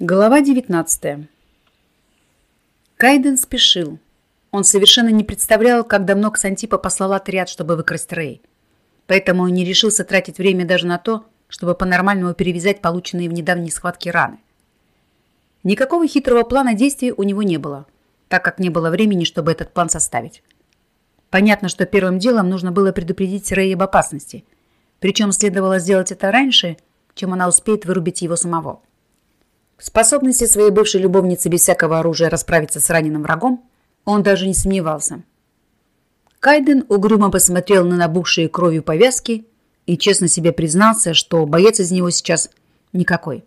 Глава 19 Кайден спешил. Он совершенно не представлял, как давно Ксантипа послал отряд, чтобы выкрасть Рэй. Поэтому не решился тратить время даже на то, чтобы по-нормальному перевязать полученные в недавней схватке раны. Никакого хитрого плана действий у него не было, так как не было времени, чтобы этот план составить. Понятно, что первым делом нужно было предупредить Рэй об опасности, причем следовало сделать это раньше, чем она успеет вырубить его самого. Способности своей бывшей любовницы без всякого оружия расправиться с раненым врагом он даже не сомневался. Кайден угрюмо посмотрел на набухшие кровью повязки и честно себе признался, что боец из него сейчас никакой.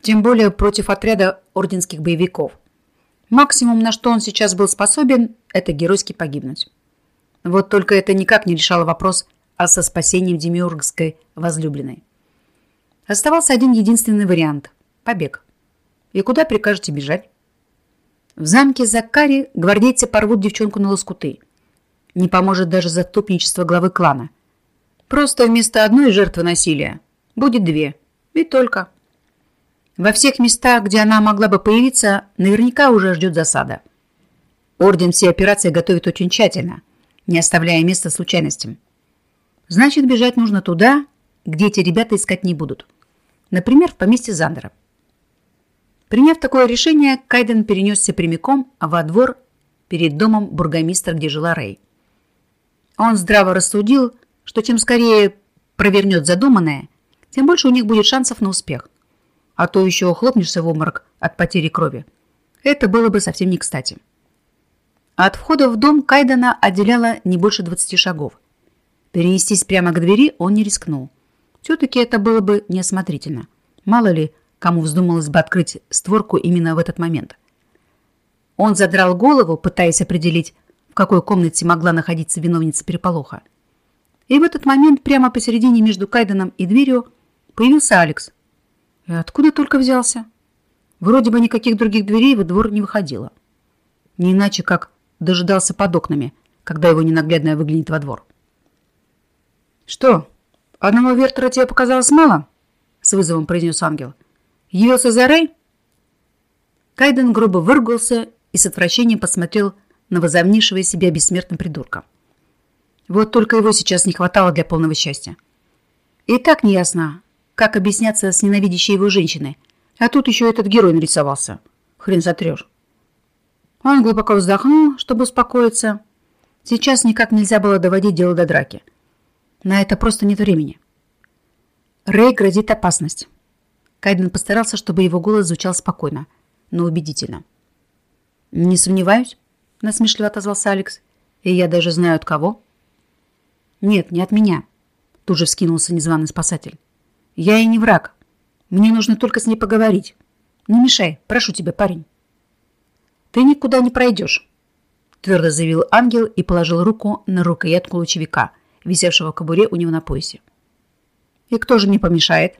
Тем более против отряда орденских боевиков. Максимум, на что он сейчас был способен, это геройски погибнуть. Вот только это никак не решало вопрос о со спасением демиургской возлюбленной. Оставался один единственный вариант – побег. И куда прикажете бежать? В замке Закари гвардейцы порвут девчонку на лоскуты. Не поможет даже заступничество главы клана. Просто вместо одной жертвы насилия будет две. И только. Во всех местах, где она могла бы появиться, наверняка уже ждет засада. Орден все операции готовит очень тщательно, не оставляя места случайностям. Значит, бежать нужно туда, где эти ребята искать не будут. Например, в поместье Зандера. Приняв такое решение, Кайден перенесся прямиком во двор перед домом бургомистра, где жила Рэй. Он здраво рассудил, что чем скорее провернет задуманное, тем больше у них будет шансов на успех. А то еще хлопнешься в обморок от потери крови. Это было бы совсем не кстати. От входа в дом Кайдена отделяло не больше 20 шагов. Перенестись прямо к двери он не рискнул. Все-таки это было бы неосмотрительно. Мало ли, кому вздумалось бы открыть створку именно в этот момент. Он задрал голову, пытаясь определить, в какой комнате могла находиться виновница переполоха. И в этот момент прямо посередине между Кайденом и дверью появился Алекс. И откуда только взялся? Вроде бы никаких других дверей во двор не выходило. Не иначе, как дожидался под окнами, когда его ненаглядная выглянет во двор. «Что, одного вертера тебе показалось мало?» — с вызовом произнес ангел. Явился за Рэй?» Кайден грубо выругался и с отвращением посмотрел на возомнившего себя бессмертным придурка. Вот только его сейчас не хватало для полного счастья. И так неясно, как объясняться с ненавидящей его женщиной, а тут еще этот герой нарисовался. Хрен сотрешь. Он глубоко вздохнул, чтобы успокоиться. Сейчас никак нельзя было доводить дело до драки. На это просто нет времени. Рэй грозит опасность. Кайден постарался, чтобы его голос звучал спокойно, но убедительно. «Не сомневаюсь», — насмешливо отозвался Алекс. «И я даже знаю от кого». «Нет, не от меня», — тут же вскинулся незваный спасатель. «Я и не враг. Мне нужно только с ней поговорить. Не мешай, прошу тебя, парень». «Ты никуда не пройдешь», — твердо заявил ангел и положил руку на рукоятку лучевика, висевшего в кобуре у него на поясе. «И кто же мне помешает?»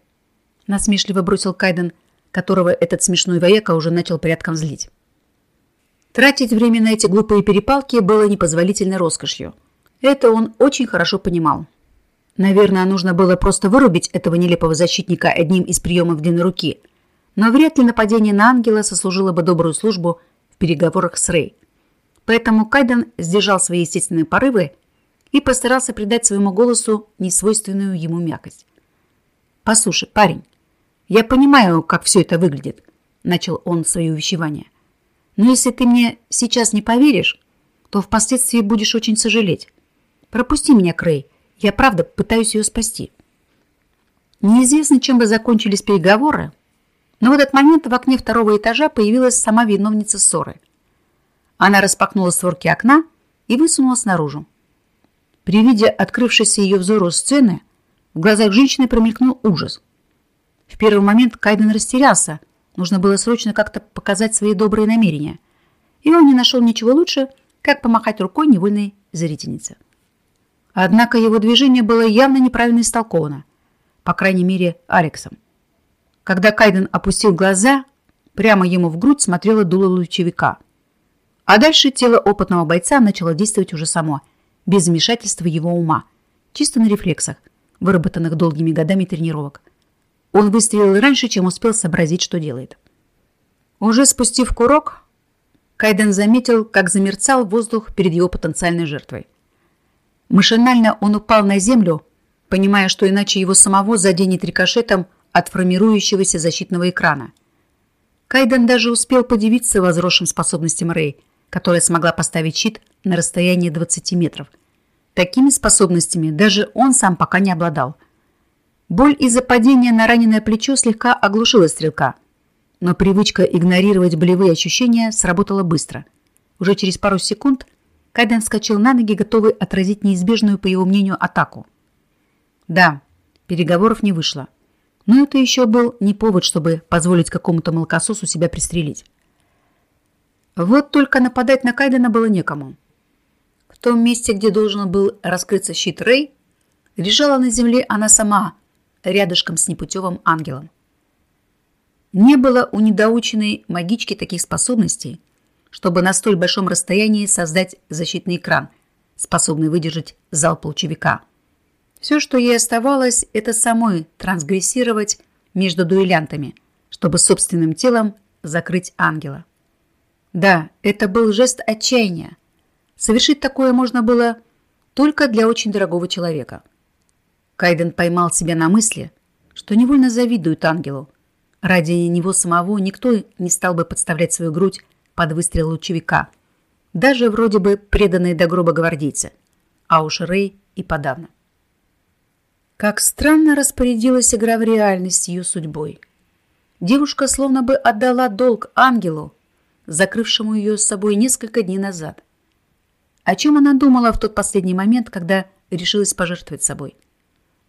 Насмешливо бросил Кайден, которого этот смешной вояка уже начал порядком злить. Тратить время на эти глупые перепалки было непозволительной роскошью. Это он очень хорошо понимал. Наверное, нужно было просто вырубить этого нелепого защитника одним из приемов длинной руки, но вряд ли нападение на ангела сослужило бы добрую службу в переговорах с Рэй. Поэтому Кайден сдержал свои естественные порывы и постарался придать своему голосу несвойственную ему мягкость. «Послушай, парень, «Я понимаю, как все это выглядит», – начал он свое увещевание. «Но если ты мне сейчас не поверишь, то впоследствии будешь очень сожалеть. Пропусти меня, Крей. Я правда пытаюсь ее спасти». Неизвестно, чем бы закончились переговоры, но в этот момент в окне второго этажа появилась сама виновница ссоры. Она распахнула створки окна и высунулась наружу. При виде открывшейся ее взору сцены в глазах женщины промелькнул ужас – в первый момент Кайден растерялся. Нужно было срочно как-то показать свои добрые намерения. И он не нашел ничего лучше, как помахать рукой невольной зрительнице. Однако его движение было явно неправильно истолковано. По крайней мере, Алексом. Когда Кайден опустил глаза, прямо ему в грудь смотрело дуло лучевика. А дальше тело опытного бойца начало действовать уже само, без вмешательства его ума, чисто на рефлексах, выработанных долгими годами тренировок – он выстрелил раньше, чем успел сообразить, что делает. Уже спустив курок, Кайден заметил, как замерцал воздух перед его потенциальной жертвой. Машинально он упал на землю, понимая, что иначе его самого заденет рикошетом от формирующегося защитного экрана. Кайден даже успел подивиться возросшим способностям Рэй, которая смогла поставить щит на расстоянии 20 метров. Такими способностями даже он сам пока не обладал. Боль из-за падения на раненое плечо слегка оглушила стрелка, но привычка игнорировать болевые ощущения сработала быстро. Уже через пару секунд Кайден вскочил на ноги, готовый отразить неизбежную, по его мнению, атаку. Да, переговоров не вышло. Но это еще был не повод, чтобы позволить какому-то молокососу себя пристрелить. Вот только нападать на Кайдена было некому. В том месте, где должен был раскрыться щит Рэй, лежала на земле она сама, рядышком с непутевым ангелом. Не было у недоученной магички таких способностей, чтобы на столь большом расстоянии создать защитный экран, способный выдержать залп лучевика. Все, что ей оставалось, это самой трансгрессировать между дуэлянтами, чтобы собственным телом закрыть ангела. Да, это был жест отчаяния. Совершить такое можно было только для очень дорогого человека. Кайден поймал себя на мысли, что невольно завидует ангелу. Ради него самого никто не стал бы подставлять свою грудь под выстрел лучевика. Даже вроде бы преданные до гроба гвардейцы. А уж Рэй и подавно. Как странно распорядилась игра в реальность ее судьбой. Девушка словно бы отдала долг ангелу, закрывшему ее с собой несколько дней назад. О чем она думала в тот последний момент, когда решилась пожертвовать собой?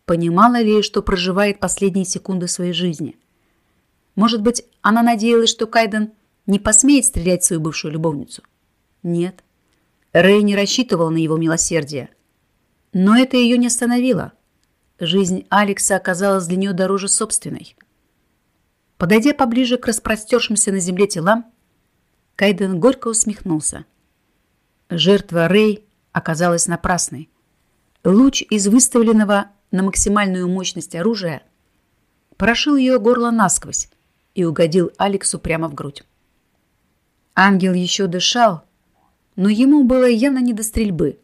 Понимала ли, что проживает последние секунды своей жизни? Может быть, она надеялась, что Кайден не посмеет стрелять в свою бывшую любовницу? Нет. Рэй не рассчитывал на его милосердие. Но это ее не остановило. Жизнь Алекса оказалась для нее дороже собственной. Подойдя поближе к распростершимся на земле телам, Кайден горько усмехнулся. Жертва Рэй оказалась напрасной. Луч из выставленного на максимальную мощность оружия прошил ее горло насквозь и угодил Алексу прямо в грудь. Ангел еще дышал, но ему было явно не до стрельбы,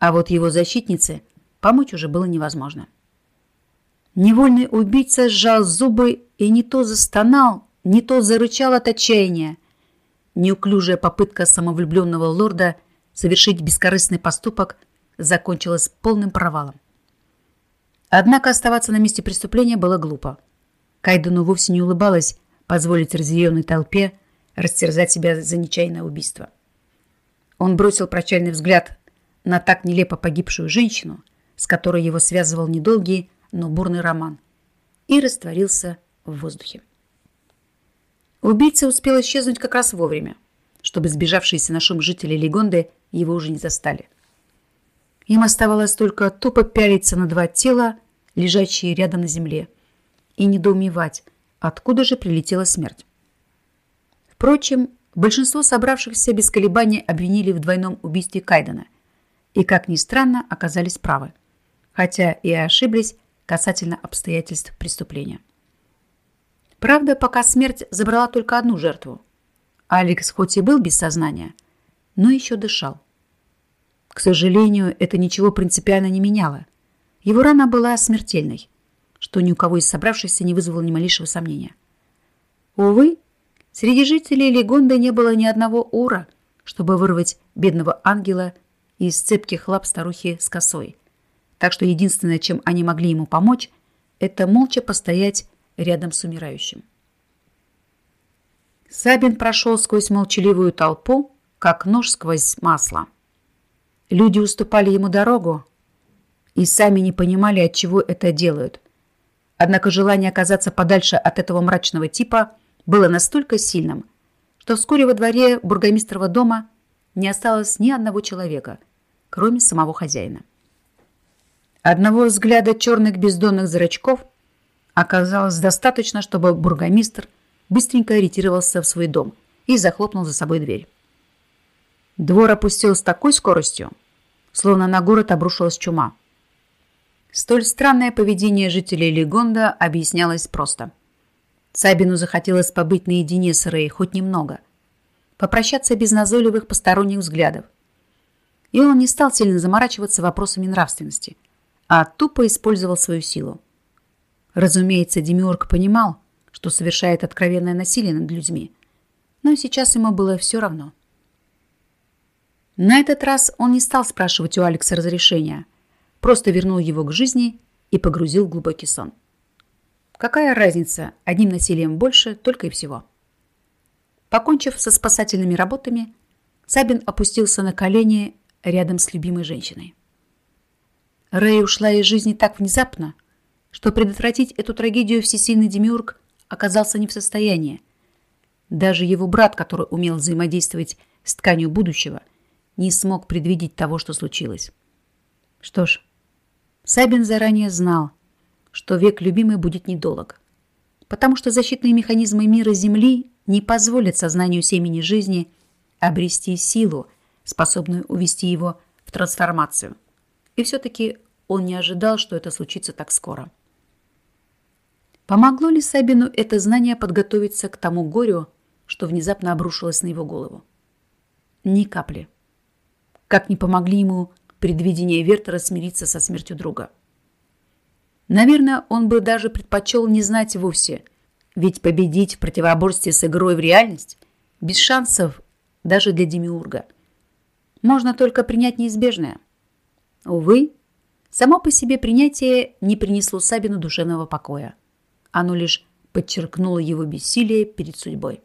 а вот его защитнице помочь уже было невозможно. Невольный убийца сжал зубы и не то застонал, не то зарычал от отчаяния, Неуклюжая попытка самовлюбленного лорда совершить бескорыстный поступок закончилась полным провалом. Однако оставаться на месте преступления было глупо. Кайдену вовсе не улыбалось позволить разъяренной толпе растерзать себя за нечаянное убийство. Он бросил прощальный взгляд на так нелепо погибшую женщину, с которой его связывал недолгий, но бурный роман, и растворился в воздухе. Убийца успел исчезнуть как раз вовремя, чтобы сбежавшиеся на шум жители Легонды его уже не застали. Им оставалось только тупо пялиться на два тела, лежащие рядом на земле, и недоумевать, откуда же прилетела смерть. Впрочем, большинство собравшихся без колебаний обвинили в двойном убийстве Кайдена и, как ни странно, оказались правы, хотя и ошиблись касательно обстоятельств преступления. Правда, пока смерть забрала только одну жертву. Алекс хоть и был без сознания, но еще дышал. К сожалению, это ничего принципиально не меняло. Его рана была смертельной, что ни у кого из собравшихся не вызвало ни малейшего сомнения. Увы, среди жителей Легонда не было ни одного ура, чтобы вырвать бедного ангела из цепких лап старухи с косой. Так что единственное, чем они могли ему помочь, это молча постоять рядом с умирающим. Сабин прошел сквозь молчаливую толпу, как нож сквозь масло. Люди уступали ему дорогу и сами не понимали, от чего это делают. Однако желание оказаться подальше от этого мрачного типа было настолько сильным, что вскоре во дворе бургомистрова дома не осталось ни одного человека, кроме самого хозяина. Одного взгляда черных бездонных зрачков оказалось достаточно, чтобы бургомистр быстренько ориентировался в свой дом и захлопнул за собой дверь. Двор опустил с такой скоростью, словно на город обрушилась чума. Столь странное поведение жителей Легонда объяснялось просто. Сабину захотелось побыть наедине с Рэй хоть немного, попрощаться без назойливых посторонних взглядов. И он не стал сильно заморачиваться вопросами нравственности, а тупо использовал свою силу. Разумеется, Демиург понимал, что совершает откровенное насилие над людьми, но сейчас ему было все равно. На этот раз он не стал спрашивать у Алекса разрешения, просто вернул его к жизни и погрузил в глубокий сон. Какая разница, одним насилием больше, только и всего. Покончив со спасательными работами, Сабин опустился на колени рядом с любимой женщиной. Рэй ушла из жизни так внезапно, что предотвратить эту трагедию всесильный Демиург оказался не в состоянии. Даже его брат, который умел взаимодействовать с тканью будущего, не смог предвидеть того, что случилось. Что ж, Сабин заранее знал, что век любимый будет недолг, потому что защитные механизмы мира Земли не позволят сознанию семени жизни обрести силу, способную увести его в трансформацию. И все-таки он не ожидал, что это случится так скоро. Помогло ли Сабину это знание подготовиться к тому горю, что внезапно обрушилось на его голову? Ни капли как не помогли ему предвидения Вертера смириться со смертью друга. Наверное, он бы даже предпочел не знать вовсе, ведь победить в противоборстве с игрой в реальность без шансов даже для Демиурга. Можно только принять неизбежное. Увы, само по себе принятие не принесло Сабину душевного покоя. Оно лишь подчеркнуло его бессилие перед судьбой.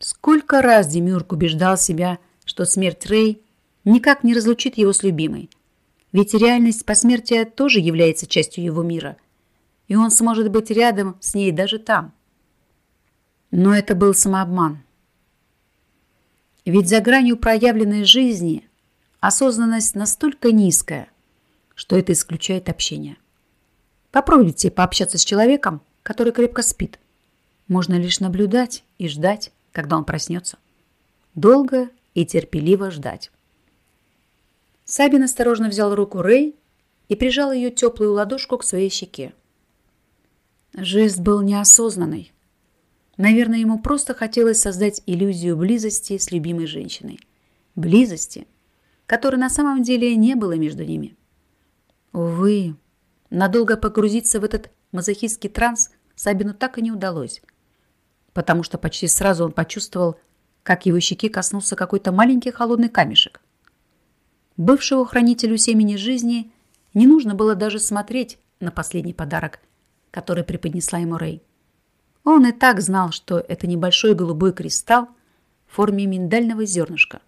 Сколько раз Демиург убеждал себя, что смерть Рэй никак не разлучит его с любимой. Ведь реальность посмертия тоже является частью его мира, и он сможет быть рядом с ней даже там. Но это был самообман. Ведь за гранью проявленной жизни осознанность настолько низкая, что это исключает общение. Попробуйте пообщаться с человеком, который крепко спит. Можно лишь наблюдать и ждать, когда он проснется. Долго и терпеливо ждать. Сабин осторожно взял руку Рэй и прижал ее теплую ладошку к своей щеке. Жест был неосознанный. Наверное, ему просто хотелось создать иллюзию близости с любимой женщиной. Близости, которой на самом деле не было между ними. Увы, надолго погрузиться в этот мазохистский транс Сабину так и не удалось, потому что почти сразу он почувствовал, как его щеки коснулся какой-то маленький холодный камешек. Бывшему хранителю семени жизни не нужно было даже смотреть на последний подарок, который преподнесла ему Рэй. Он и так знал, что это небольшой голубой кристалл в форме миндального зернышка.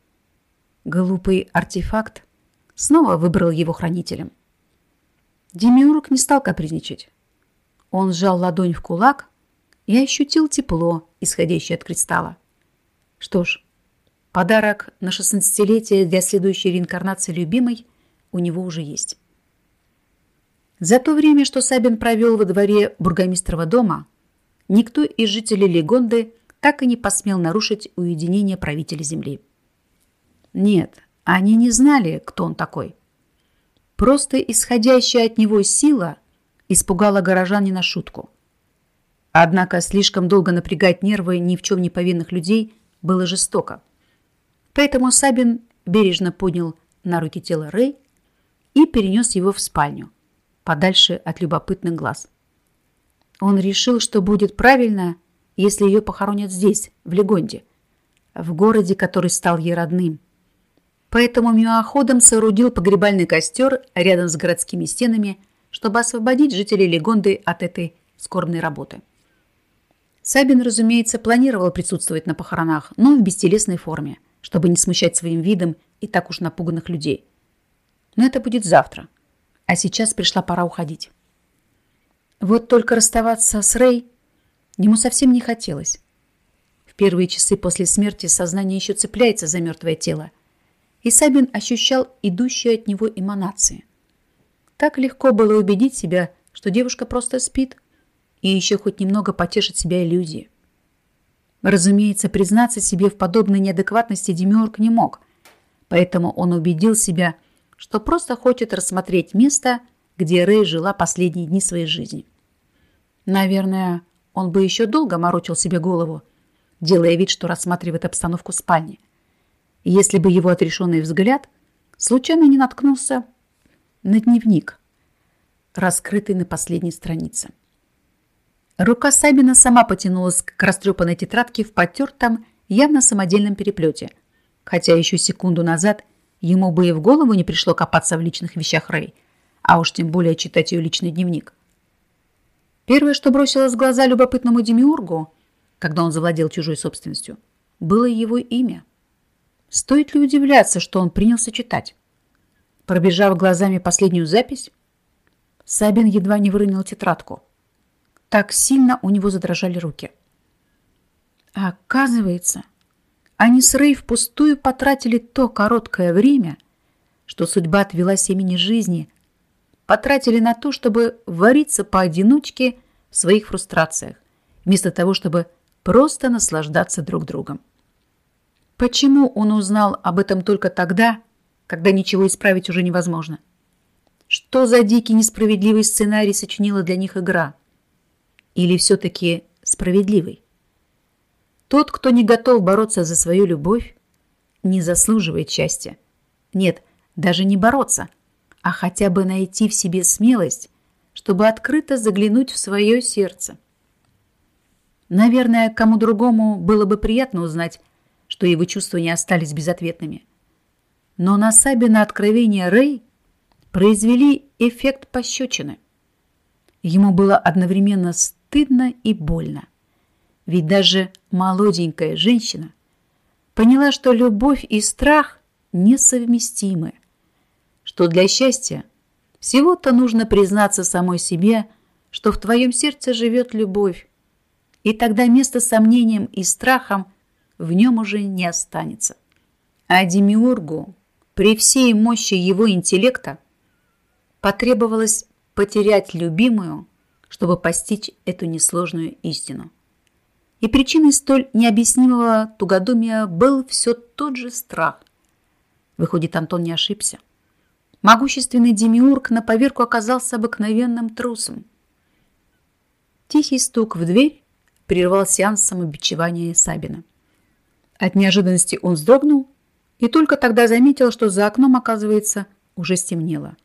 Глупый артефакт снова выбрал его хранителем. Демиург не стал капризничать. Он сжал ладонь в кулак и ощутил тепло, исходящее от кристалла. Что ж, подарок на 16-летие для следующей реинкарнации любимой у него уже есть. За то время, что Сабин провел во дворе бургомистрова дома, никто из жителей Легонды так и не посмел нарушить уединение правителя земли. Нет, они не знали, кто он такой. Просто исходящая от него сила испугала горожан не на шутку. Однако слишком долго напрягать нервы ни в чем не повинных людей было жестоко. Поэтому Сабин бережно поднял на руки тело Рэй и перенес его в спальню, подальше от любопытных глаз. Он решил, что будет правильно, если ее похоронят здесь, в Легонде, в городе, который стал ей родным. Поэтому мимоходом соорудил погребальный костер рядом с городскими стенами, чтобы освободить жителей Легонды от этой скорбной работы. Сабин, разумеется, планировал присутствовать на похоронах, но в бестелесной форме, чтобы не смущать своим видом и так уж напуганных людей. Но это будет завтра. А сейчас пришла пора уходить. Вот только расставаться с Рэй ему совсем не хотелось. В первые часы после смерти сознание еще цепляется за мертвое тело, и Сабин ощущал идущие от него эманации. Так легко было убедить себя, что девушка просто спит – и еще хоть немного потешить себя иллюзии. Разумеется, признаться себе в подобной неадекватности Демиург не мог, поэтому он убедил себя, что просто хочет рассмотреть место, где Рэй жила последние дни своей жизни. Наверное, он бы еще долго морочил себе голову, делая вид, что рассматривает обстановку спальни. Если бы его отрешенный взгляд случайно не наткнулся на дневник, раскрытый на последней странице. Рука Сабина сама потянулась к растрепанной тетрадке в потертом, явно самодельном переплете, хотя еще секунду назад ему бы и в голову не пришло копаться в личных вещах Рэй, а уж тем более читать ее личный дневник. Первое, что бросилось в глаза любопытному демиургу, когда он завладел чужой собственностью, было его имя. Стоит ли удивляться, что он принялся читать? Пробежав глазами последнюю запись, Сабин едва не выронил тетрадку. Так сильно у него задрожали руки. А оказывается, они с Рэй впустую потратили то короткое время, что судьба отвела семени жизни потратили на то, чтобы вариться поодиночке в своих фрустрациях, вместо того, чтобы просто наслаждаться друг другом. Почему он узнал об этом только тогда, когда ничего исправить уже невозможно? Что за дикий несправедливый сценарий сочинила для них игра? Или все-таки справедливый? Тот, кто не готов бороться за свою любовь, не заслуживает счастья. Нет, даже не бороться – а хотя бы найти в себе смелость, чтобы открыто заглянуть в свое сердце. Наверное, кому другому было бы приятно узнать, что его чувства не остались безответными. Но на Сабина откровения Рэй произвели эффект пощечины. Ему было одновременно стыдно и больно. Ведь даже молоденькая женщина поняла, что любовь и страх несовместимы – что для счастья всего-то нужно признаться самой себе, что в твоем сердце живет любовь, и тогда место сомнениям и страхам в нем уже не останется. А Демиургу при всей мощи его интеллекта потребовалось потерять любимую, чтобы постичь эту несложную истину. И причиной столь необъяснимого тугодумия был все тот же страх. Выходит, Антон не ошибся. Могущественный демиург на поверку оказался обыкновенным трусом. Тихий стук в дверь прервал сеанс самобичевания Сабина. От неожиданности он вздрогнул и только тогда заметил, что за окном, оказывается, уже стемнело.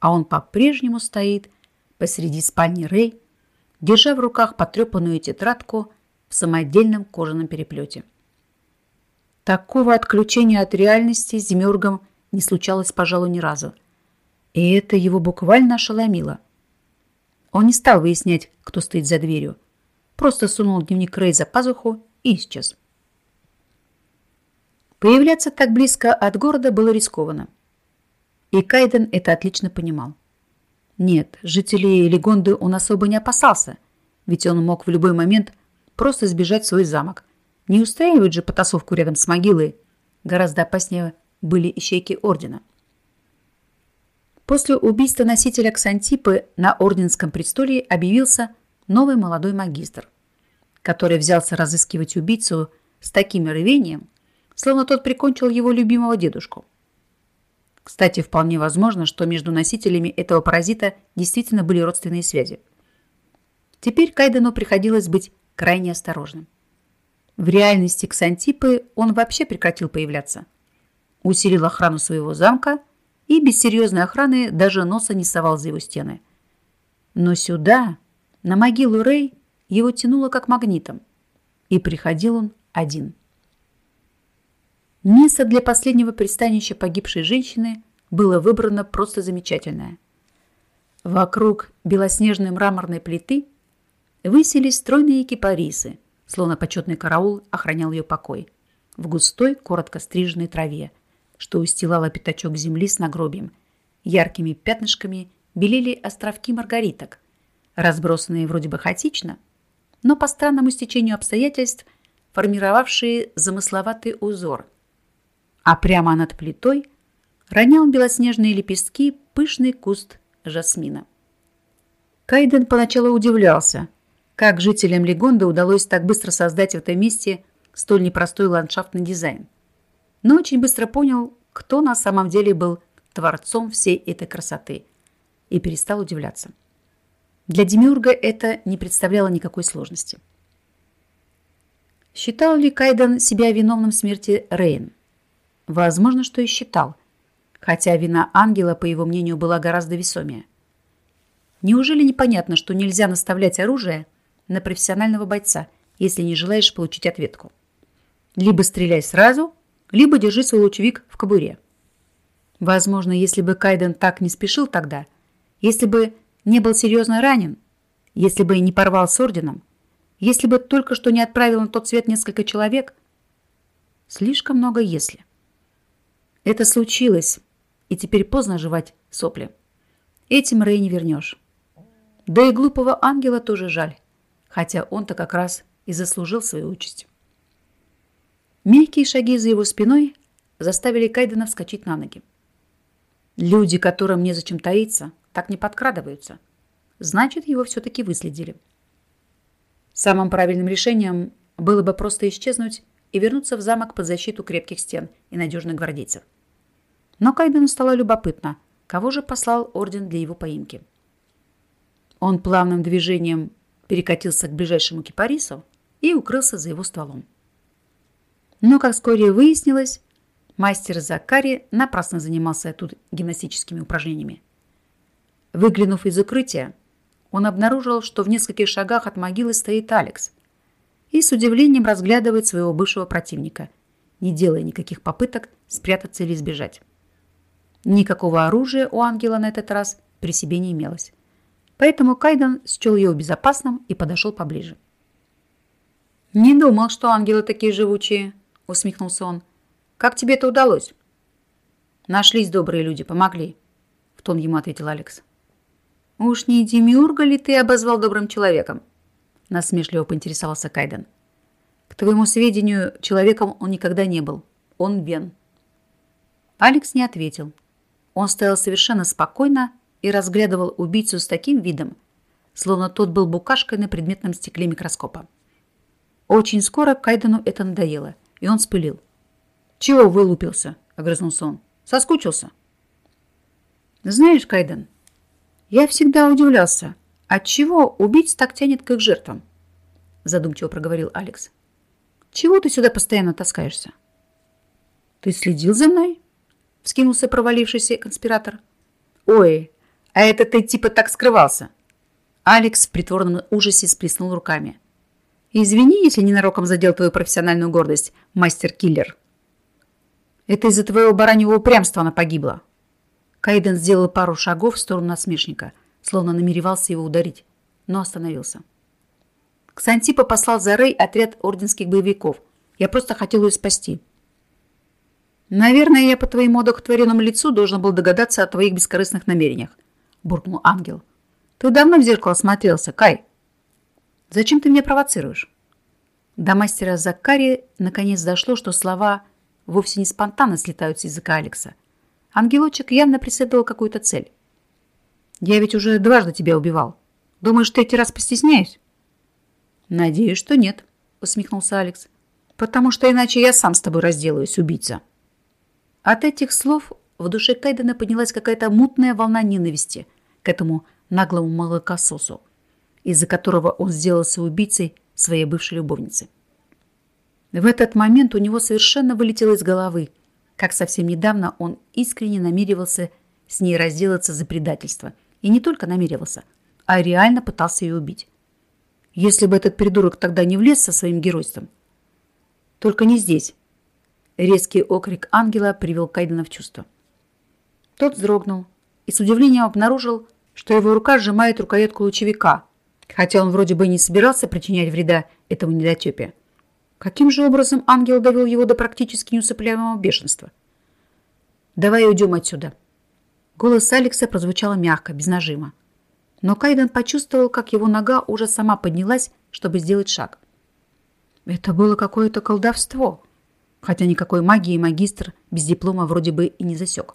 А он по-прежнему стоит посреди спальни Рэй, держа в руках потрепанную тетрадку в самодельном кожаном переплете. Такого отключения от реальности с Демиургом не случалось, пожалуй, ни разу. И это его буквально ошеломило. Он не стал выяснять, кто стоит за дверью. Просто сунул дневник Рэй за пазуху и исчез. Появляться так близко от города было рискованно. И Кайден это отлично понимал. Нет, жителей Легонды он особо не опасался, ведь он мог в любой момент просто сбежать в свой замок. Не устраивать же потасовку рядом с могилой. Гораздо опаснее были ищейки ордена. После убийства носителя Ксантипы на орденском престоле объявился новый молодой магистр, который взялся разыскивать убийцу с таким рвением, словно тот прикончил его любимого дедушку. Кстати, вполне возможно, что между носителями этого паразита действительно были родственные связи. Теперь Кайдену приходилось быть крайне осторожным. В реальности Ксантипы он вообще прекратил появляться – усилил охрану своего замка и без серьезной охраны даже носа не совал за его стены. Но сюда, на могилу Рэй, его тянуло как магнитом, и приходил он один. Место для последнего пристанища погибшей женщины было выбрано просто замечательное. Вокруг белоснежной мраморной плиты высились стройные кипарисы, словно почетный караул охранял ее покой, в густой, коротко стриженной траве – что устилало пятачок земли с нагробием. Яркими пятнышками белели островки маргариток, разбросанные вроде бы хаотично, но по странному стечению обстоятельств формировавшие замысловатый узор. А прямо над плитой ронял белоснежные лепестки пышный куст жасмина. Кайден поначалу удивлялся, как жителям Легонда удалось так быстро создать в этом месте столь непростой ландшафтный дизайн но очень быстро понял, кто на самом деле был творцом всей этой красоты и перестал удивляться. Для Демиурга это не представляло никакой сложности. Считал ли Кайден себя виновным в смерти Рейн? Возможно, что и считал, хотя вина ангела, по его мнению, была гораздо весомее. Неужели непонятно, что нельзя наставлять оружие на профессионального бойца, если не желаешь получить ответку? Либо стреляй сразу, либо держи свой лучевик в кобуре. Возможно, если бы Кайден так не спешил тогда, если бы не был серьезно ранен, если бы не порвал с орденом, если бы только что не отправил на тот свет несколько человек. Слишком много «если». Это случилось, и теперь поздно жевать сопли. Этим Рэй не вернешь. Да и глупого ангела тоже жаль, хотя он-то как раз и заслужил свою участь. Мягкие шаги за его спиной заставили Кайдена вскочить на ноги. Люди, которым незачем таиться, так не подкрадываются. Значит, его все-таки выследили. Самым правильным решением было бы просто исчезнуть и вернуться в замок под защиту крепких стен и надежных гвардейцев. Но Кайдену стало любопытно, кого же послал орден для его поимки. Он плавным движением перекатился к ближайшему кипарису и укрылся за его стволом. Но, как вскоре выяснилось, мастер Закари напрасно занимался тут гимнастическими упражнениями. Выглянув из укрытия, он обнаружил, что в нескольких шагах от могилы стоит Алекс и с удивлением разглядывает своего бывшего противника, не делая никаких попыток спрятаться или сбежать. Никакого оружия у ангела на этот раз при себе не имелось. Поэтому Кайден счел его безопасным и подошел поближе. «Не думал, что ангелы такие живучие», — усмехнулся он. «Как тебе это удалось?» «Нашлись добрые люди, помогли», — в тон ему ответил Алекс. «Уж не Демиурга ли ты обозвал добрым человеком?» Насмешливо поинтересовался Кайден. «К твоему сведению, человеком он никогда не был. Он Вен». Алекс не ответил. Он стоял совершенно спокойно и разглядывал убийцу с таким видом, словно тот был букашкой на предметном стекле микроскопа. Очень скоро Кайдену это надоело, и он спылил. «Чего вылупился?» – огрызнулся он. «Соскучился?» «Знаешь, Кайден, я всегда удивлялся, отчего убийц так тянет к их жертвам, задумчиво проговорил Алекс. Чего ты сюда постоянно таскаешься? Ты следил за мной? Вскинулся провалившийся конспиратор. Ой, а это ты типа так скрывался. Алекс в притворном ужасе сплеснул руками. Извини, если ненароком задел твою профессиональную гордость, мастер-киллер. Это из-за твоего бараньего упрямства она погибла. Кайден сделал пару шагов в сторону насмешника, словно намеревался его ударить, но остановился. Ксантипа послал за Рэй отряд орденских боевиков. Я просто хотел ее спасти. «Наверное, я по твоему одухотворенному лицу должен был догадаться о твоих бескорыстных намерениях», – буркнул ангел. «Ты давно в зеркало смотрелся, Кай?» «Зачем ты меня провоцируешь?» До мастера Закари наконец дошло, что слова вовсе не спонтанно слетают с языка Алекса – Ангелочек явно преследовал какую-то цель. «Я ведь уже дважды тебя убивал. Думаешь, третий раз постесняюсь?» «Надеюсь, что нет», — усмехнулся Алекс. «Потому что иначе я сам с тобой разделаюсь, убийца». От этих слов в душе Кайдена поднялась какая-то мутная волна ненависти к этому наглому молокососу, из-за которого он сделался убийцей своей бывшей любовницы. В этот момент у него совершенно вылетело из головы, как совсем недавно он искренне намеревался с ней разделаться за предательство. И не только намеревался, а реально пытался ее убить. Если бы этот придурок тогда не влез со своим геройством. Только не здесь. Резкий окрик ангела привел Кайдена в чувство. Тот вздрогнул и с удивлением обнаружил, что его рука сжимает рукоятку лучевика, хотя он вроде бы не собирался причинять вреда этому недотепе. Каким же образом ангел довел его до практически неусыпляемого бешенства? «Давай уйдем отсюда». Голос Алекса прозвучал мягко, без нажима. Но Кайден почувствовал, как его нога уже сама поднялась, чтобы сделать шаг. Это было какое-то колдовство, хотя никакой магии магистр без диплома вроде бы и не засек.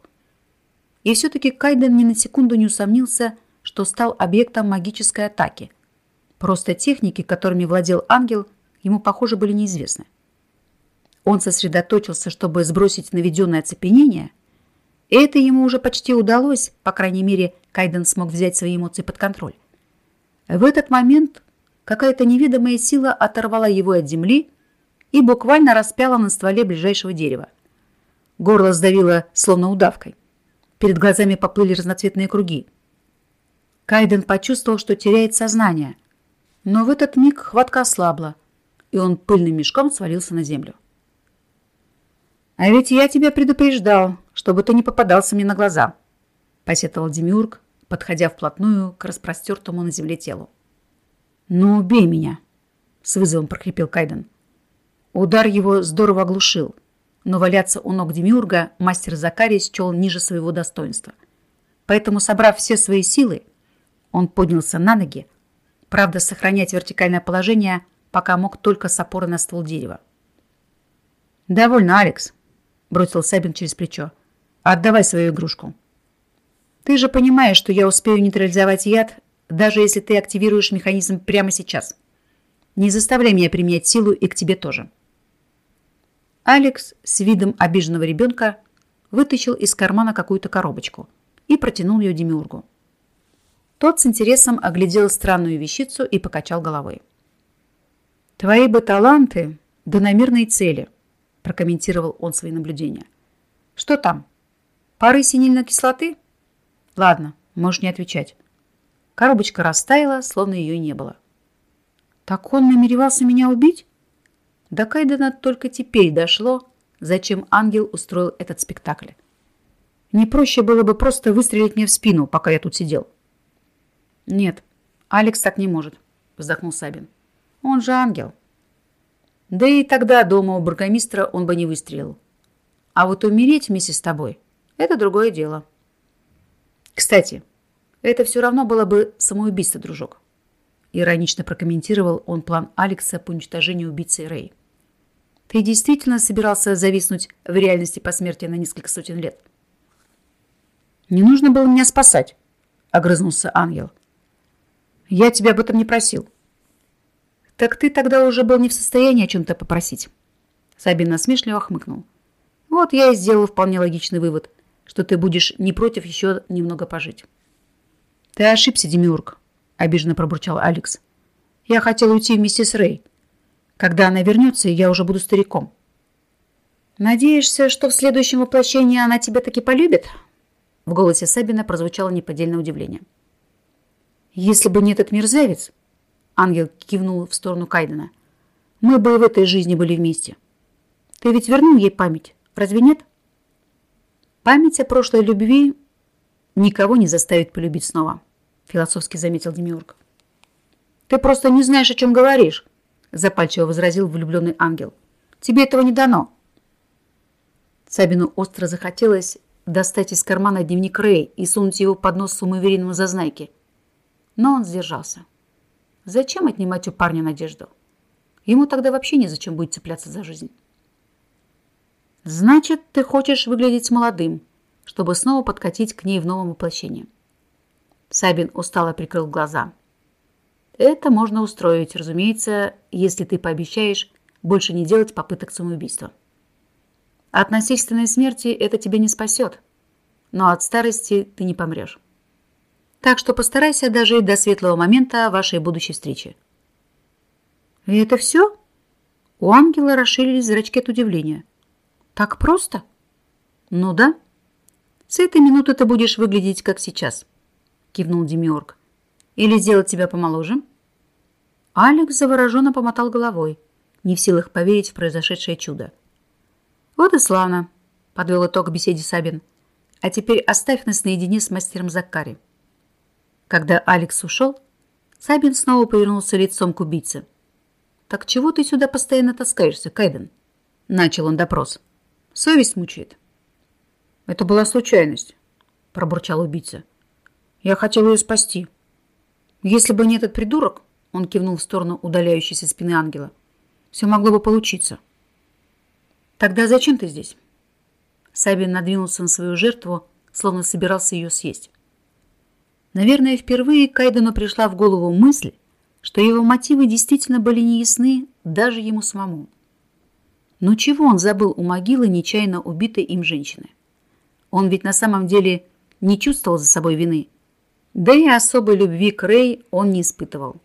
И все-таки Кайден ни на секунду не усомнился, что стал объектом магической атаки. Просто техники, которыми владел ангел – ему, похоже, были неизвестны. Он сосредоточился, чтобы сбросить наведенное оцепенение, и это ему уже почти удалось, по крайней мере, Кайден смог взять свои эмоции под контроль. В этот момент какая-то неведомая сила оторвала его от земли и буквально распяла на стволе ближайшего дерева. Горло сдавило словно удавкой. Перед глазами поплыли разноцветные круги. Кайден почувствовал, что теряет сознание, но в этот миг хватка ослабла, и он пыльным мешком свалился на землю. «А ведь я тебя предупреждал, чтобы ты не попадался мне на глаза», посетовал Демиург, подходя вплотную к распростертому на земле телу. «Ну, убей меня!» — с вызовом прокрепел Кайден. Удар его здорово оглушил, но валяться у ног Демиурга мастер Закарий счел ниже своего достоинства. Поэтому, собрав все свои силы, он поднялся на ноги, правда, сохранять вертикальное положение, пока мог только с опоры на ствол дерева. «Довольно, Алекс», — бросил Сабин через плечо. «Отдавай свою игрушку». Ты же понимаешь, что я успею нейтрализовать яд, даже если ты активируешь механизм прямо сейчас. Не заставляй меня применять силу и к тебе тоже. Алекс с видом обиженного ребенка вытащил из кармана какую-то коробочку и протянул ее Демиургу. Тот с интересом оглядел странную вещицу и покачал головой. «Твои бы таланты да на мирные цели», прокомментировал он свои наблюдения. «Что там? Пары синильной кислоты?» Ладно, можешь не отвечать. Коробочка растаяла, словно ее не было. Так он намеревался меня убить? До Кайдена только теперь дошло, зачем ангел устроил этот спектакль. Не проще было бы просто выстрелить мне в спину, пока я тут сидел. Нет, Алекс так не может, вздохнул Сабин. Он же ангел. Да и тогда дома у бургомистра он бы не выстрелил. А вот умереть вместе с тобой – это другое дело. Кстати, это все равно было бы самоубийство, дружок. Иронично прокомментировал он план Алекса по уничтожению убийцы Рэй. Ты действительно собирался зависнуть в реальности по смерти на несколько сотен лет? Не нужно было меня спасать, огрызнулся ангел. Я тебя об этом не просил. Так ты тогда уже был не в состоянии о чем-то попросить. Сабин насмешливо хмыкнул. Вот я и сделал вполне логичный вывод – что ты будешь не против еще немного пожить. Ты ошибся, Демиург, обиженно пробурчал Алекс. Я хотел уйти вместе с Рэй. Когда она вернется, я уже буду стариком. Надеешься, что в следующем воплощении она тебя таки полюбит? В голосе Сабина прозвучало неподдельное удивление. Если бы не этот мерзавец, ангел кивнул в сторону Кайдена, мы бы и в этой жизни были вместе. Ты ведь вернул ей память, разве нет? Память о прошлой любви никого не заставит полюбить снова, философски заметил Демиург. Ты просто не знаешь, о чем говоришь, запальчиво возразил влюбленный ангел. Тебе этого не дано. Сабину остро захотелось достать из кармана дневник Рэй и сунуть его под нос самоуверенному зазнайке. Но он сдержался. Зачем отнимать у парня надежду? Ему тогда вообще незачем будет цепляться за жизнь. Значит, ты хочешь выглядеть молодым, чтобы снова подкатить к ней в новом воплощении. Сабин устало прикрыл глаза. Это можно устроить, разумеется, если ты пообещаешь больше не делать попыток самоубийства. От насильственной смерти это тебя не спасет, но от старости ты не помрешь. Так что постарайся дожить до светлого момента вашей будущей встречи. И это все? У ангела расширились зрачки от удивления. Так просто? Ну да. С этой минуты ты будешь выглядеть как сейчас, кивнул Демиург. Или сделать тебя помоложе? Алекс завороженно помотал головой, не в силах поверить в произошедшее чудо. Вот и славно, подвел итог беседе Сабин. А теперь оставь нас наедине с мастером Закари. Когда Алекс ушел, Сабин снова повернулся лицом к убийце. «Так чего ты сюда постоянно таскаешься, Кайден?» Начал он допрос. Совесть мучает. Это была случайность, пробурчал убийца. Я хотел ее спасти. Если бы не этот придурок, он кивнул в сторону удаляющейся спины ангела, все могло бы получиться. Тогда зачем ты здесь? Сабин надвинулся на свою жертву, словно собирался ее съесть. Наверное, впервые Кайдену пришла в голову мысль, что его мотивы действительно были неясны даже ему самому. Но чего он забыл у могилы нечаянно убитой им женщины? Он ведь на самом деле не чувствовал за собой вины. Да и особой любви к Рэй он не испытывал.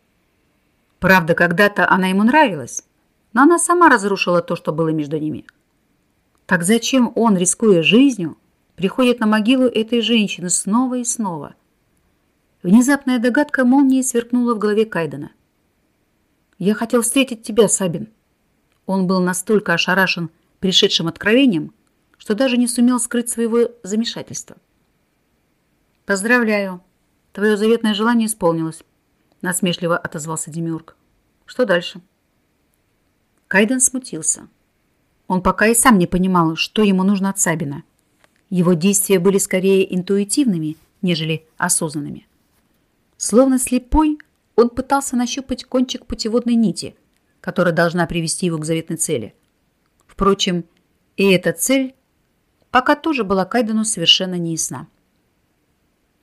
Правда, когда-то она ему нравилась, но она сама разрушила то, что было между ними. Так зачем он, рискуя жизнью, приходит на могилу этой женщины снова и снова? Внезапная догадка молнией сверкнула в голове Кайдена. «Я хотел встретить тебя, Сабин». Он был настолько ошарашен пришедшим откровением, что даже не сумел скрыть своего замешательства. «Поздравляю, твое заветное желание исполнилось», насмешливо отозвался Демиург. «Что дальше?» Кайден смутился. Он пока и сам не понимал, что ему нужно от Сабина. Его действия были скорее интуитивными, нежели осознанными. Словно слепой, он пытался нащупать кончик путеводной нити, которая должна привести его к заветной цели. Впрочем, и эта цель пока тоже была Кайдену совершенно неясна.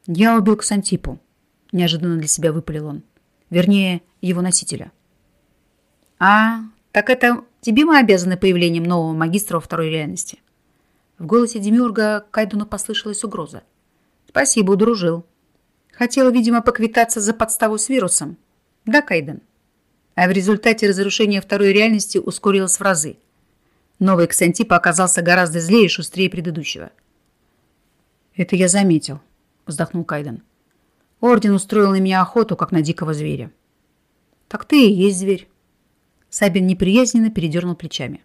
«Я убил Ксантипу», – неожиданно для себя выпалил он. Вернее, его носителя. «А, так это тебе мы обязаны появлением нового магистра во второй реальности». В голосе Демиурга Кайдену послышалась угроза. «Спасибо, удружил. Хотел, видимо, поквитаться за подставу с вирусом. Да, Кайден?» А в результате разрушения второй реальности ускорилось в разы. Новый Ксантипа оказался гораздо злее и шустрее предыдущего. «Это я заметил», — вздохнул Кайден. «Орден устроил на меня охоту, как на дикого зверя». «Так ты и есть зверь». Сабин неприязненно передернул плечами.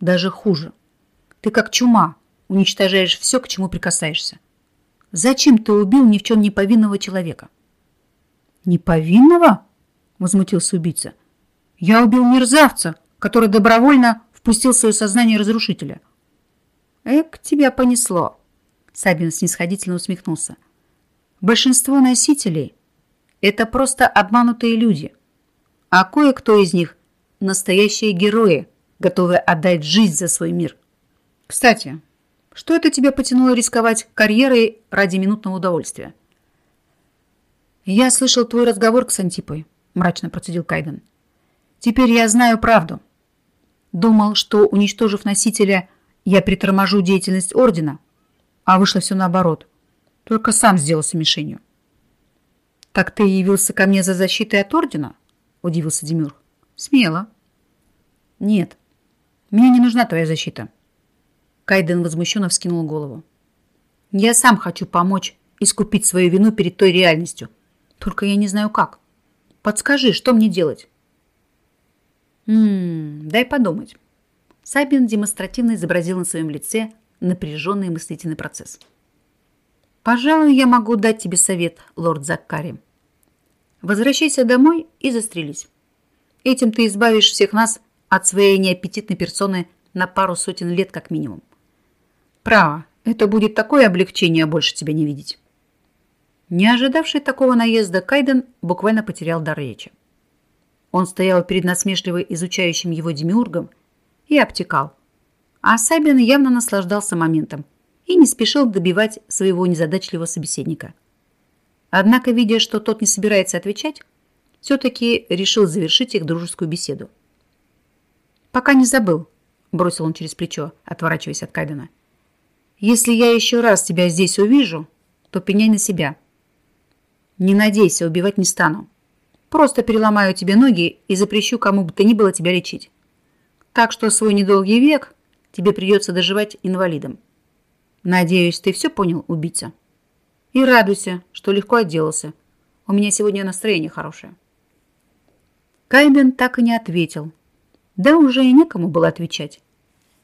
«Даже хуже. Ты как чума, уничтожаешь все, к чему прикасаешься. Зачем ты убил ни в чем не повинного человека?» «Не повинного?» — возмутился убийца. «Я убил мерзавца, который добровольно впустил в свое сознание разрушителя». «Эк, тебя понесло!» Сабин снисходительно усмехнулся. «Большинство носителей — это просто обманутые люди, а кое-кто из них — настоящие герои, готовые отдать жизнь за свой мир. Кстати, что это тебя потянуло рисковать карьерой ради минутного удовольствия?» «Я слышал твой разговор с Антипой», — мрачно процедил Кайден. «Теперь я знаю правду. Думал, что, уничтожив носителя, я приторможу деятельность Ордена, а вышло все наоборот. Только сам сделался мишенью». «Так ты явился ко мне за защитой от Ордена?» — удивился Демюр. «Смело». «Нет, мне не нужна твоя защита». Кайден возмущенно вскинул голову. «Я сам хочу помочь искупить свою вину перед той реальностью. Только я не знаю как. Подскажи, что мне делать?» «Ммм, дай подумать». Сабин демонстративно изобразил на своем лице напряженный мыслительный процесс. «Пожалуй, я могу дать тебе совет, лорд Заккари. Возвращайся домой и застрелись. Этим ты избавишь всех нас от своей неаппетитной персоны на пару сотен лет как минимум. Право, это будет такое облегчение больше тебя не видеть». Не ожидавший такого наезда, Кайден буквально потерял дар речи. Он стоял перед насмешливо изучающим его демиургом и обтекал. А Сабин явно наслаждался моментом и не спешил добивать своего незадачливого собеседника. Однако, видя, что тот не собирается отвечать, все-таки решил завершить их дружескую беседу. «Пока не забыл», – бросил он через плечо, отворачиваясь от Кайдена. «Если я еще раз тебя здесь увижу, то пеняй на себя». Не надейся, убивать не стану. Просто переломаю тебе ноги и запрещу кому бы то ни было тебя лечить. Так что свой недолгий век тебе придется доживать инвалидом. Надеюсь, ты все понял, убийца? И радуйся, что легко отделался. У меня сегодня настроение хорошее. Кайден так и не ответил. Да уже и некому было отвечать.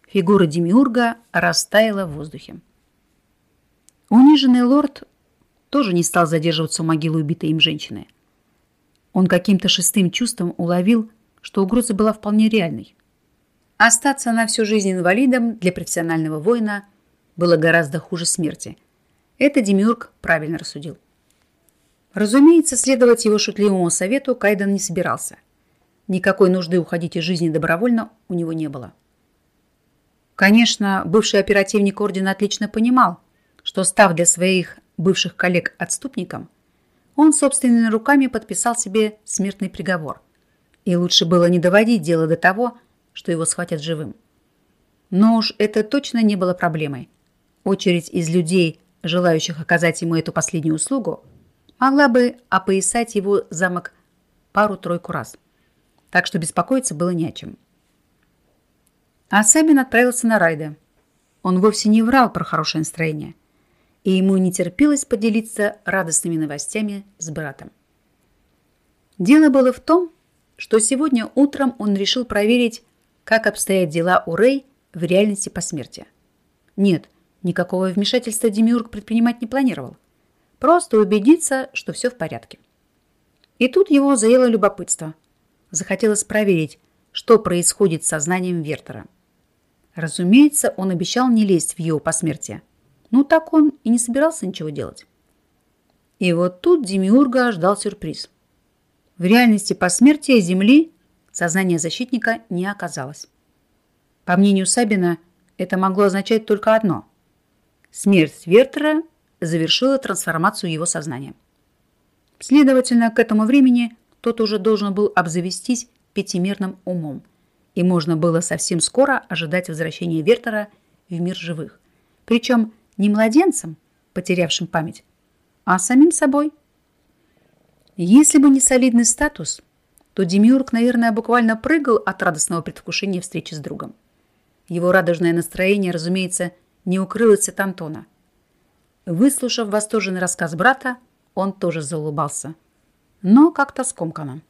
Фигура Демиурга растаяла в воздухе. Униженный лорд тоже не стал задерживаться у могилы убитой им женщины. Он каким-то шестым чувством уловил, что угроза была вполне реальной. Остаться на всю жизнь инвалидом для профессионального воина было гораздо хуже смерти. Это Демиург правильно рассудил. Разумеется, следовать его шутливому совету Кайден не собирался. Никакой нужды уходить из жизни добровольно у него не было. Конечно, бывший оперативник Ордена отлично понимал, что, став для своих бывших коллег отступником, он собственными руками подписал себе смертный приговор. И лучше было не доводить дело до того, что его схватят живым. Но уж это точно не было проблемой. Очередь из людей, желающих оказать ему эту последнюю услугу, могла бы опоясать его замок пару-тройку раз. Так что беспокоиться было не о чем. А Сабин отправился на райды. Он вовсе не врал про хорошее настроение, и ему не терпелось поделиться радостными новостями с братом. Дело было в том, что сегодня утром он решил проверить, как обстоят дела у Рэй в реальности по смерти. Нет, никакого вмешательства Демиург предпринимать не планировал. Просто убедиться, что все в порядке. И тут его заело любопытство. Захотелось проверить, что происходит с сознанием Вертера. Разумеется, он обещал не лезть в его посмертие. Ну так он и не собирался ничего делать. И вот тут Демиурга ждал сюрприз. В реальности посмертия Земли сознания защитника не оказалось. По мнению Сабина, это могло означать только одно. Смерть Вертера завершила трансформацию его сознания. Следовательно, к этому времени тот уже должен был обзавестись пятимерным умом, и можно было совсем скоро ожидать возвращения Вертера в мир живых. Причем не младенцем, потерявшим память, а самим собой. Если бы не солидный статус, то Демиург, наверное, буквально прыгал от радостного предвкушения встречи с другом. Его радужное настроение, разумеется, не укрылось от Антона. Выслушав восторженный рассказ брата, он тоже заулыбался, но как-то скомканно.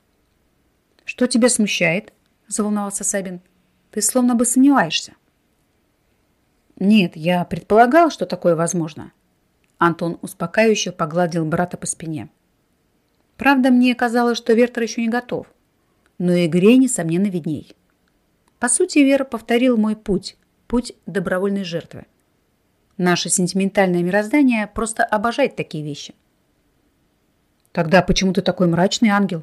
«Что тебя смущает?» – заволновался Сабин. «Ты словно бы сомневаешься». «Нет, я предполагал, что такое возможно». Антон успокаивающе погладил брата по спине. «Правда, мне казалось, что Вертер еще не готов, но игре, несомненно, видней. По сути, Вера повторил мой путь, путь добровольной жертвы. Наше сентиментальное мироздание просто обожает такие вещи. Тогда почему ты такой мрачный ангел?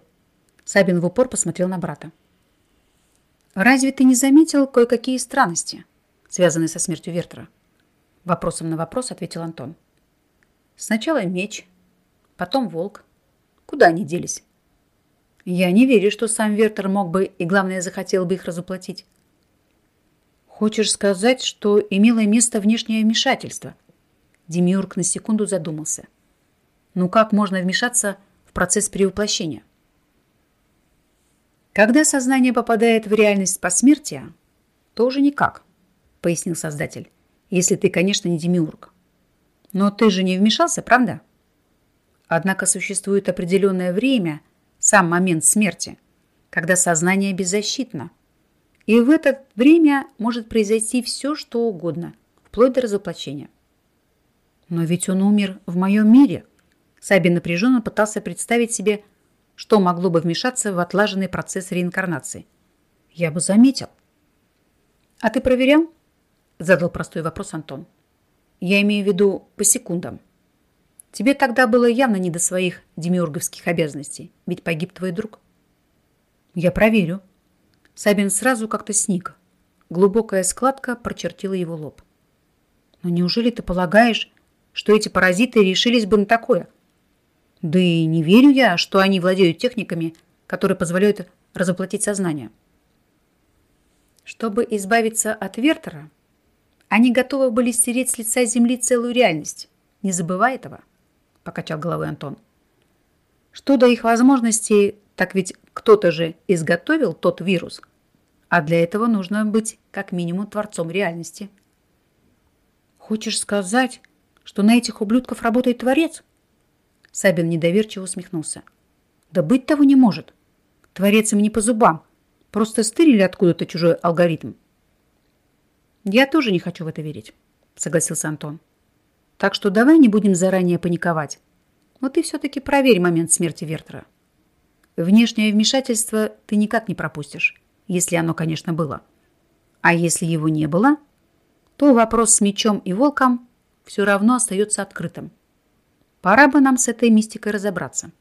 Сабин в упор посмотрел на брата. Разве ты не заметил кое-какие странности, связанные со смертью Вертера? Вопросом на вопрос ответил Антон. Сначала меч, потом волк. Куда они делись? Я не верю, что сам Вертер мог бы и, главное, захотел бы их разоплатить. Хочешь сказать, что имело место внешнее вмешательство? Демиург на секунду задумался. Ну как можно вмешаться в процесс перевоплощения? Когда сознание попадает в реальность посмертия, тоже никак, пояснил создатель. Если ты, конечно, не демиург. Но ты же не вмешался, правда? Однако существует определенное время, сам момент смерти, когда сознание беззащитно, и в это время может произойти все, что угодно, вплоть до разоплощения. Но ведь он умер в моем мире. Саби напряженно пытался представить себе, что могло бы вмешаться в отлаженный процесс реинкарнации. Я бы заметил. А ты проверял? Задал простой вопрос Антон. Я имею в виду по секундам. Тебе тогда было явно не до своих демиурговских обязанностей, ведь погиб твой друг. Я проверю, Сабин сразу как-то сник. Глубокая складка прочертила его лоб. Но неужели ты полагаешь, что эти паразиты решились бы на такое? Да и не верю я, что они владеют техниками, которые позволяют разоплатить сознание. Чтобы избавиться от Вертера, они готовы были стереть с лица земли целую реальность. Не забывай этого, покачал головой Антон. Что до их возможностей, так ведь кто-то же изготовил тот вирус, а для этого нужно быть как минимум творцом реальности. Хочешь сказать, что на этих ублюдков работает творец? Сабин недоверчиво усмехнулся. Да быть того не может. Творец им не по зубам. Просто стырили откуда-то чужой алгоритм. Я тоже не хочу в это верить, согласился Антон. Так что давай не будем заранее паниковать. Но ты все-таки проверь момент смерти Вертера. Внешнее вмешательство ты никак не пропустишь, если оно, конечно, было. А если его не было, то вопрос с мечом и волком все равно остается открытым. Пора бы нам с этой мистикой разобраться.